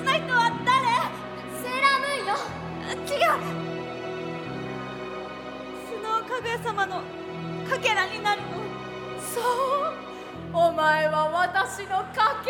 切な人は誰？セーラームーンよ。違う。スノーかぐや様のかけらになるの。そう。お前は私のかけら。